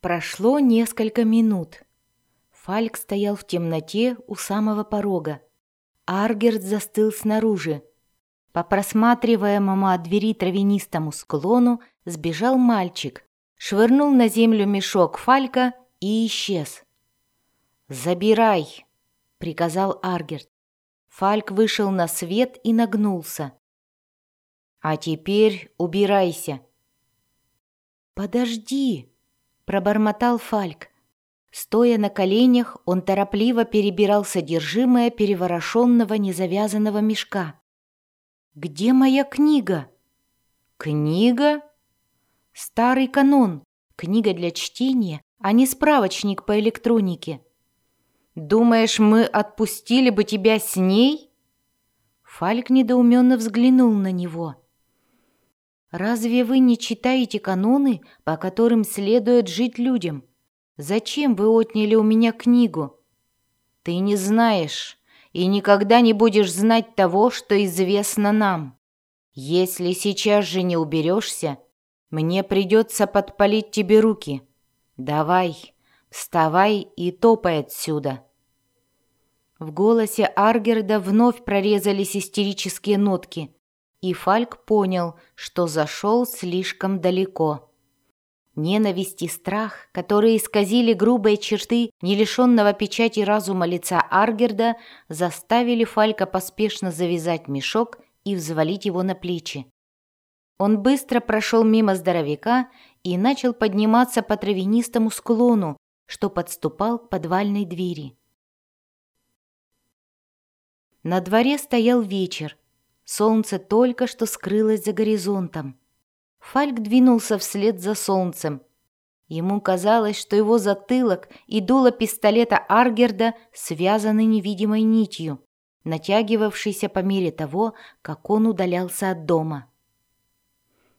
Прошло несколько минут. Фальк стоял в темноте у самого порога. Аргерт застыл снаружи. По просматриваемому от двери травянистому склону сбежал мальчик, швырнул на землю мешок Фалька и исчез. «Забирай!» — приказал Аргерт. Фальк вышел на свет и нагнулся. «А теперь убирайся!» «Подожди!» — пробормотал Фальк. Стоя на коленях, он торопливо перебирал содержимое переворошенного незавязанного мешка. «Где моя книга?» «Книга?» «Старый канон. Книга для чтения, а не справочник по электронике». «Думаешь, мы отпустили бы тебя с ней?» Фальк недоуменно взглянул на него. «Разве вы не читаете каноны, по которым следует жить людям?» Зачем вы отняли у меня книгу? Ты не знаешь и никогда не будешь знать того, что известно нам. Если сейчас же не уберешься, мне придется подпалить тебе руки. Давай, вставай и топай отсюда». В голосе Аргерда вновь прорезались истерические нотки, и Фальк понял, что зашел слишком далеко. Ненависть и страх, которые исказили грубые черты нелишенного печати разума лица Аргерда, заставили Фалька поспешно завязать мешок и взвалить его на плечи. Он быстро прошел мимо здоровяка и начал подниматься по травянистому склону, что подступал к подвальной двери. На дворе стоял вечер. Солнце только что скрылось за горизонтом. Фальк двинулся вслед за солнцем. Ему казалось, что его затылок и дуло пистолета Аргерда связаны невидимой нитью, натягивавшейся по мере того, как он удалялся от дома.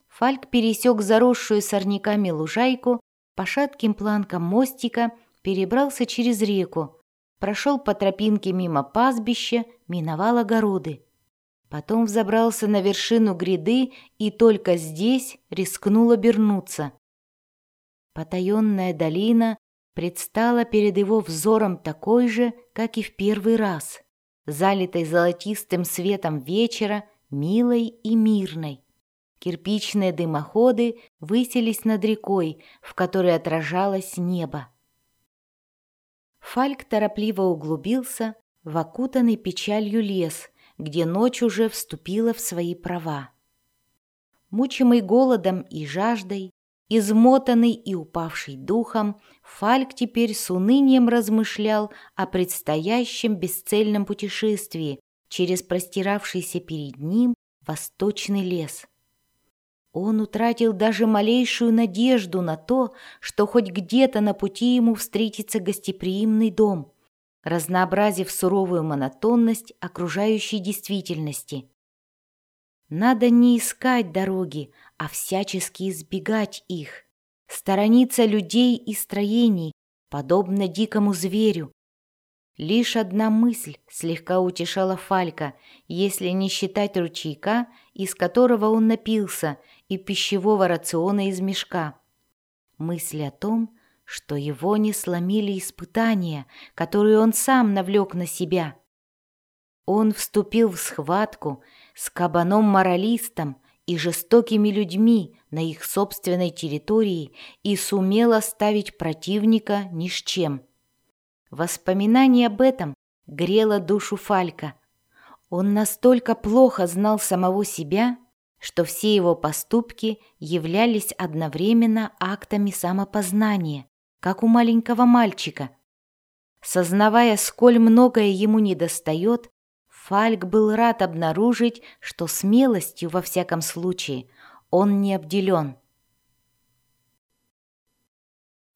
Фальк пересек заросшую сорняками лужайку, по шатким планкам мостика перебрался через реку, прошел по тропинке мимо пастбища, миновал огороды. Потом взобрался на вершину гряды и только здесь рискнул обернуться. Потаенная долина предстала перед его взором такой же, как и в первый раз, залитой золотистым светом вечера, милой и мирной. Кирпичные дымоходы высились над рекой, в которой отражалось небо. Фальк торопливо углубился в окутанный печалью лес, где ночь уже вступила в свои права. Мучимый голодом и жаждой, измотанный и упавший духом, Фальк теперь с унынием размышлял о предстоящем бесцельном путешествии через простиравшийся перед ним восточный лес. Он утратил даже малейшую надежду на то, что хоть где-то на пути ему встретится гостеприимный дом, разнообразив суровую монотонность окружающей действительности. Надо не искать дороги, а всячески избегать их, сторониться людей и строений, подобно дикому зверю. Лишь одна мысль слегка утешала Фалька, если не считать ручейка, из которого он напился, и пищевого рациона из мешка. Мысль о том, что его не сломили испытания, которые он сам навлек на себя. Он вступил в схватку с кабаном-моралистом и жестокими людьми на их собственной территории и сумел оставить противника ни с чем. Воспоминание об этом грело душу Фалька. Он настолько плохо знал самого себя, что все его поступки являлись одновременно актами самопознания, как у маленького мальчика. Сознавая, сколь многое ему недостает, Фальк был рад обнаружить, что смелостью, во всяком случае, он не обделен.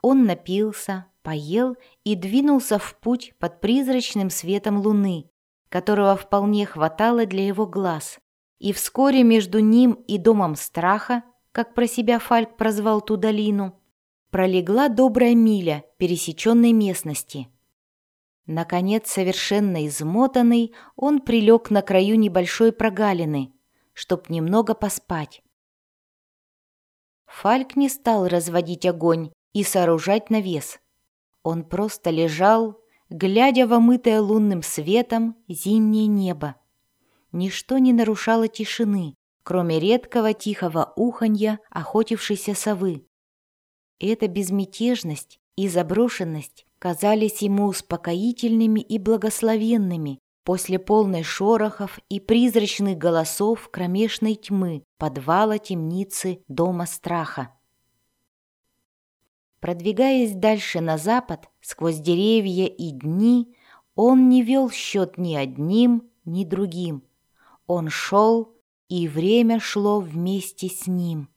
Он напился, поел и двинулся в путь под призрачным светом луны, которого вполне хватало для его глаз. И вскоре между ним и домом страха, как про себя Фальк прозвал ту долину, пролегла добрая миля пересеченной местности. Наконец, совершенно измотанный, он прилег на краю небольшой прогалины, чтоб немного поспать. Фальк не стал разводить огонь и сооружать навес. Он просто лежал, глядя в омытое лунным светом зимнее небо. Ничто не нарушало тишины, кроме редкого тихого уханья охотившейся совы. Эта безмятежность и заброшенность казались ему успокоительными и благословенными после полной шорохов и призрачных голосов кромешной тьмы подвала темницы дома страха. Продвигаясь дальше на запад, сквозь деревья и дни, он не вел счет ни одним, ни другим. Он шел, и время шло вместе с ним.